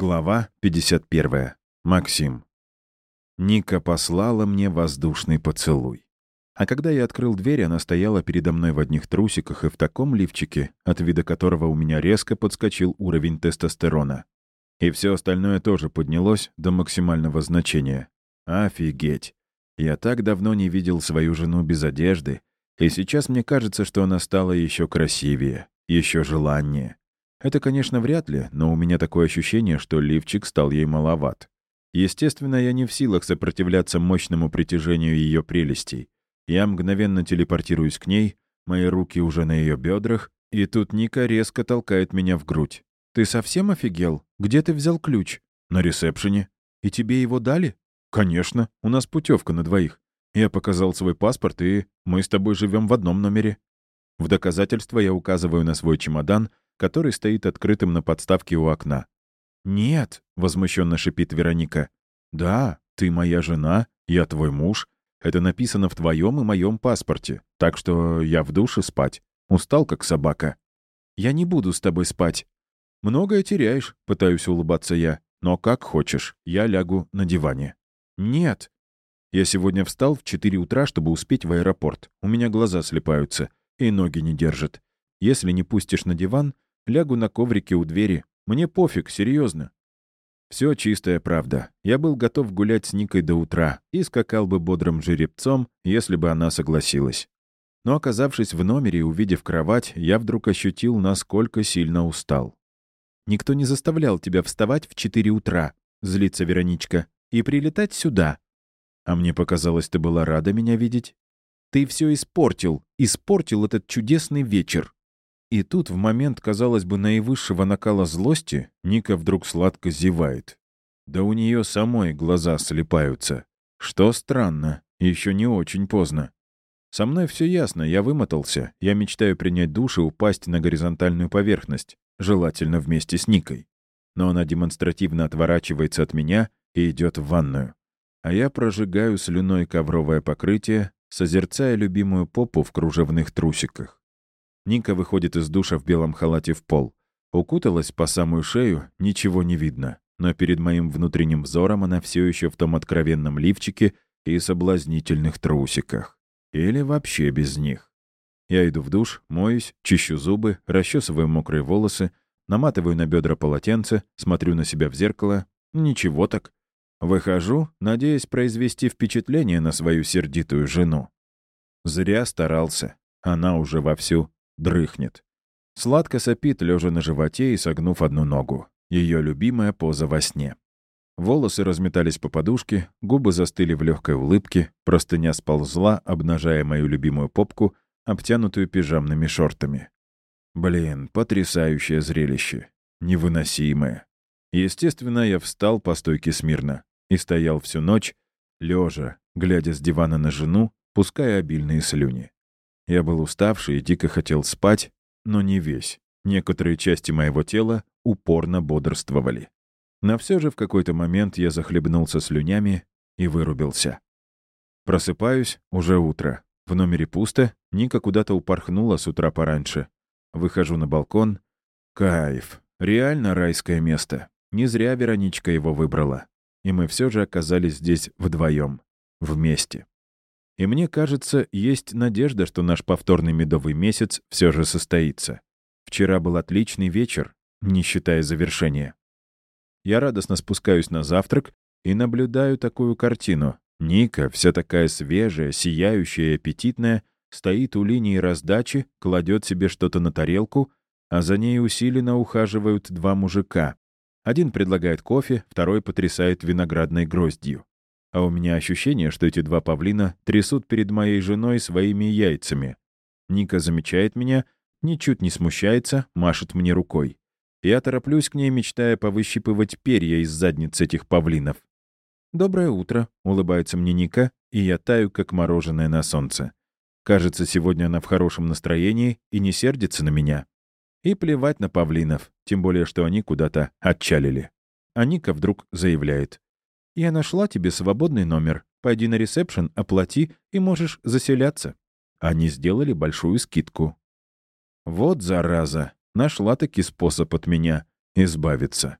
Глава 51. Максим. Ника послала мне воздушный поцелуй. А когда я открыл дверь, она стояла передо мной в одних трусиках и в таком лифчике, от вида которого у меня резко подскочил уровень тестостерона. И все остальное тоже поднялось до максимального значения. Офигеть! Я так давно не видел свою жену без одежды, и сейчас мне кажется, что она стала еще красивее, еще желаннее. Это, конечно, вряд ли, но у меня такое ощущение, что лифчик стал ей маловат. Естественно, я не в силах сопротивляться мощному притяжению ее прелестей. Я мгновенно телепортируюсь к ней, мои руки уже на ее бедрах, и тут Ника резко толкает меня в грудь. «Ты совсем офигел? Где ты взял ключ?» «На ресепшене». «И тебе его дали?» «Конечно, у нас путевка на двоих. Я показал свой паспорт, и мы с тобой живем в одном номере». В доказательство я указываю на свой чемодан, который стоит открытым на подставке у окна. «Нет», — возмущенно шипит Вероника. «Да, ты моя жена, я твой муж. Это написано в твоем и моем паспорте, так что я в душе спать. Устал, как собака». «Я не буду с тобой спать». «Многое теряешь», — пытаюсь улыбаться я. «Но как хочешь, я лягу на диване». «Нет». Я сегодня встал в 4 утра, чтобы успеть в аэропорт. У меня глаза слепаются, и ноги не держат. Если не пустишь на диван, Лягу на коврике у двери. Мне пофиг, серьезно. Все чистая правда. Я был готов гулять с Никой до утра и скакал бы бодрым жеребцом, если бы она согласилась. Но оказавшись в номере и увидев кровать, я вдруг ощутил, насколько сильно устал. «Никто не заставлял тебя вставать в 4 утра», — злится Вероничка, — «и прилетать сюда». «А мне показалось, ты была рада меня видеть?» «Ты все испортил, испортил этот чудесный вечер», и тут, в момент, казалось бы, наивысшего накала злости, Ника вдруг сладко зевает. Да у нее самой глаза слепаются. Что странно, еще не очень поздно. Со мной все ясно, я вымотался. Я мечтаю принять душ и упасть на горизонтальную поверхность, желательно вместе с Никой. Но она демонстративно отворачивается от меня и идет в ванную. А я прожигаю слюной ковровое покрытие, созерцая любимую попу в кружевных трусиках. Ника выходит из душа в белом халате в пол. Укуталась по самую шею, ничего не видно. Но перед моим внутренним взором она все еще в том откровенном лифчике и соблазнительных трусиках. Или вообще без них. Я иду в душ, моюсь, чищу зубы, расчесываю мокрые волосы, наматываю на бедра полотенце, смотрю на себя в зеркало. Ничего так. Выхожу, надеясь произвести впечатление на свою сердитую жену. Зря старался. Она уже вовсю дрыхнет. Сладко сопит, лежа на животе и согнув одну ногу. Ее любимая поза во сне. Волосы разметались по подушке, губы застыли в легкой улыбке, простыня сползла, обнажая мою любимую попку, обтянутую пижамными шортами. Блин, потрясающее зрелище. Невыносимое. Естественно, я встал по стойке смирно и стоял всю ночь, лежа, глядя с дивана на жену, пуская обильные слюни. Я был уставший и дико хотел спать, но не весь. Некоторые части моего тела упорно бодрствовали. Но все же в какой-то момент я захлебнулся слюнями и вырубился. Просыпаюсь, уже утро. В номере пусто, Ника куда-то упорхнула с утра пораньше. Выхожу на балкон. Кайф. Реально райское место. Не зря Вероничка его выбрала. И мы все же оказались здесь вдвоем. Вместе. И мне кажется, есть надежда, что наш повторный медовый месяц все же состоится. Вчера был отличный вечер, не считая завершения. Я радостно спускаюсь на завтрак и наблюдаю такую картину. Ника, вся такая свежая, сияющая и аппетитная, стоит у линии раздачи, кладет себе что-то на тарелку, а за ней усиленно ухаживают два мужика. Один предлагает кофе, второй потрясает виноградной гроздью. А у меня ощущение, что эти два павлина трясут перед моей женой своими яйцами. Ника замечает меня, ничуть не смущается, машет мне рукой. Я тороплюсь к ней, мечтая повыщипывать перья из задниц этих павлинов. «Доброе утро», — улыбается мне Ника, и я таю, как мороженое на солнце. Кажется, сегодня она в хорошем настроении и не сердится на меня. И плевать на павлинов, тем более, что они куда-то отчалили. А Ника вдруг заявляет. Я нашла тебе свободный номер. Пойди на ресепшн, оплати, и можешь заселяться». Они сделали большую скидку. Вот зараза, нашла таки способ от меня избавиться.